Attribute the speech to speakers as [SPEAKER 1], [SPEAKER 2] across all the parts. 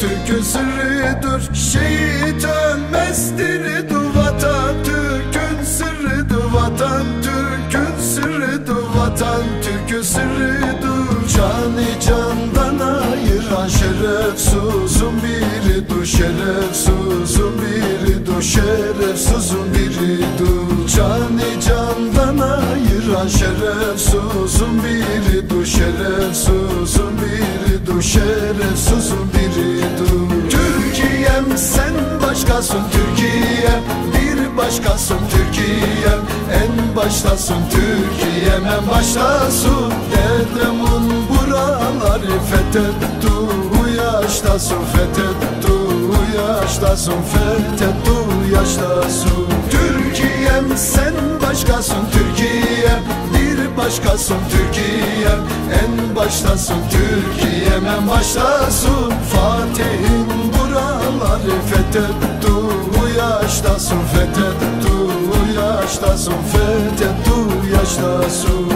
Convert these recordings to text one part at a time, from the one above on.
[SPEAKER 1] Türk'ün sırrıdır Şehit ölmezdir. Vatan Türk'ün sırrıdır Vatan Türk'ün sırrıdır Vatan Türk'ün sırrıdır. Canı candan ayıran şerefsizin biridir Şerefsizin biridir Şerefsizin biridir. Canı candan ayıran şerefsizin biridir Biridir Şerefsizin biridir Türkiye'm sen başkasın Türkiye Bir başkasın Türkiye'm. En baştasın Türkiye'm en baştasın Dedemin buraları fethetti Yaştasın fethetti Yaştasın fethetti Yaştasın. Türkiye'm sen başkasın Türkiye Bir başkasın Türkiye En baştasın Türkiye'm en baştasın Fatih'in buraları fethetti Yaştasın fethetti Yaştasın fethetti Yaştasın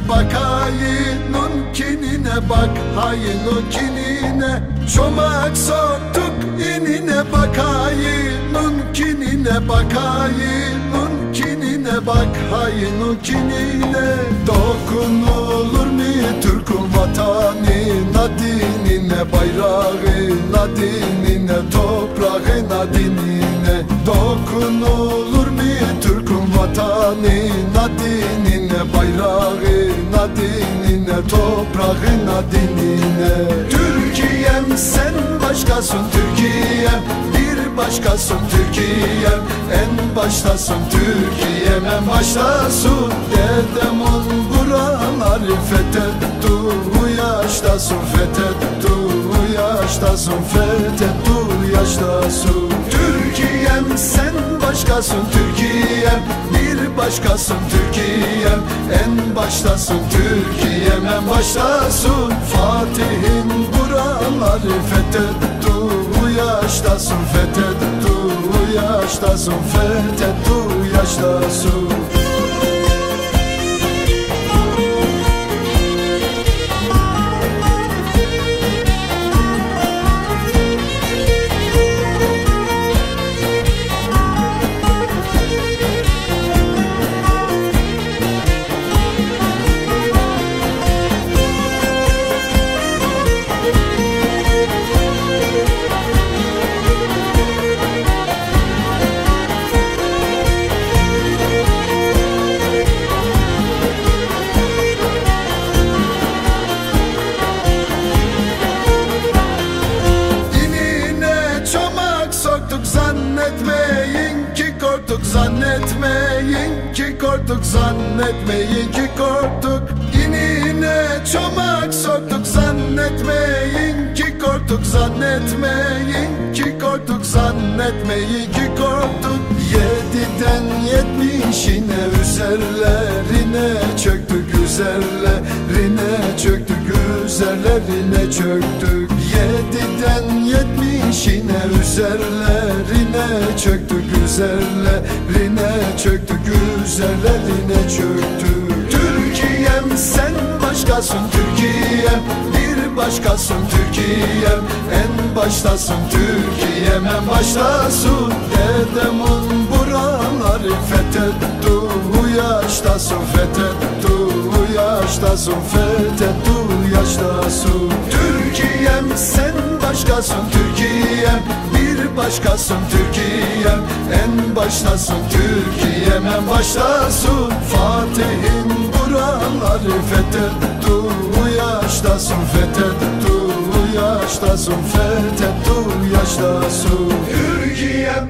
[SPEAKER 1] kinine bakayım kinine bak hayın kinine Çomak soktuk inine bakayım kinine bakayım kinine bak hayın kinine Dokunulur mu Türk'ün vatanına dinine bayrağına dinine toprağına dinine Dokunulur dinine toprağına dinine. Türkiye'm sen başkasın Türkiye'm. Bir başkasın Türkiye'm. En baştasın Türkiye'm. En baştasın. Dedemin buraları fethetti yaştasın fethetti yaştasın fethetti yaştasın. Türkiye'm sen başkasın Türkiye'm. Bir başkasın Türkiye'm. En baştasın Türkiye'm en baştasın Fatih'in buraları fethetti yaştasın fethetti yaştasın fethetti yaştasın zannetmeyin ki korktuk Zannetmeyin ki korktuk zannetmeyin ki korktuk. İnine çomak soktuk zannetmeyin ki korktuk Zannetmeyin ki korktuk zannetmeyin ki korktuk. Yediden yetmişine üzerlerine çöktük Üzerlerine çöktük üzerlerine çöktük yetmişine üzerlerine çöktük Üzerlerine çöktük üzerlerine çöktük Türkiye'm sen başkasın Türkiye'm bir başkasın Türkiye'm. En baştasın Türkiye'm en baştasın. Dedemin buraları fethetti yaştasın fethetti yaştasın fethetti yaştasın. Türkiye'm sen başkasın başkasın Türkiye'm en baştasın Türkiye'm en baştasın Fatih'in buraları fethetti yaştasın fethetti yaştasın Fethet dur yaştasın. Türkiye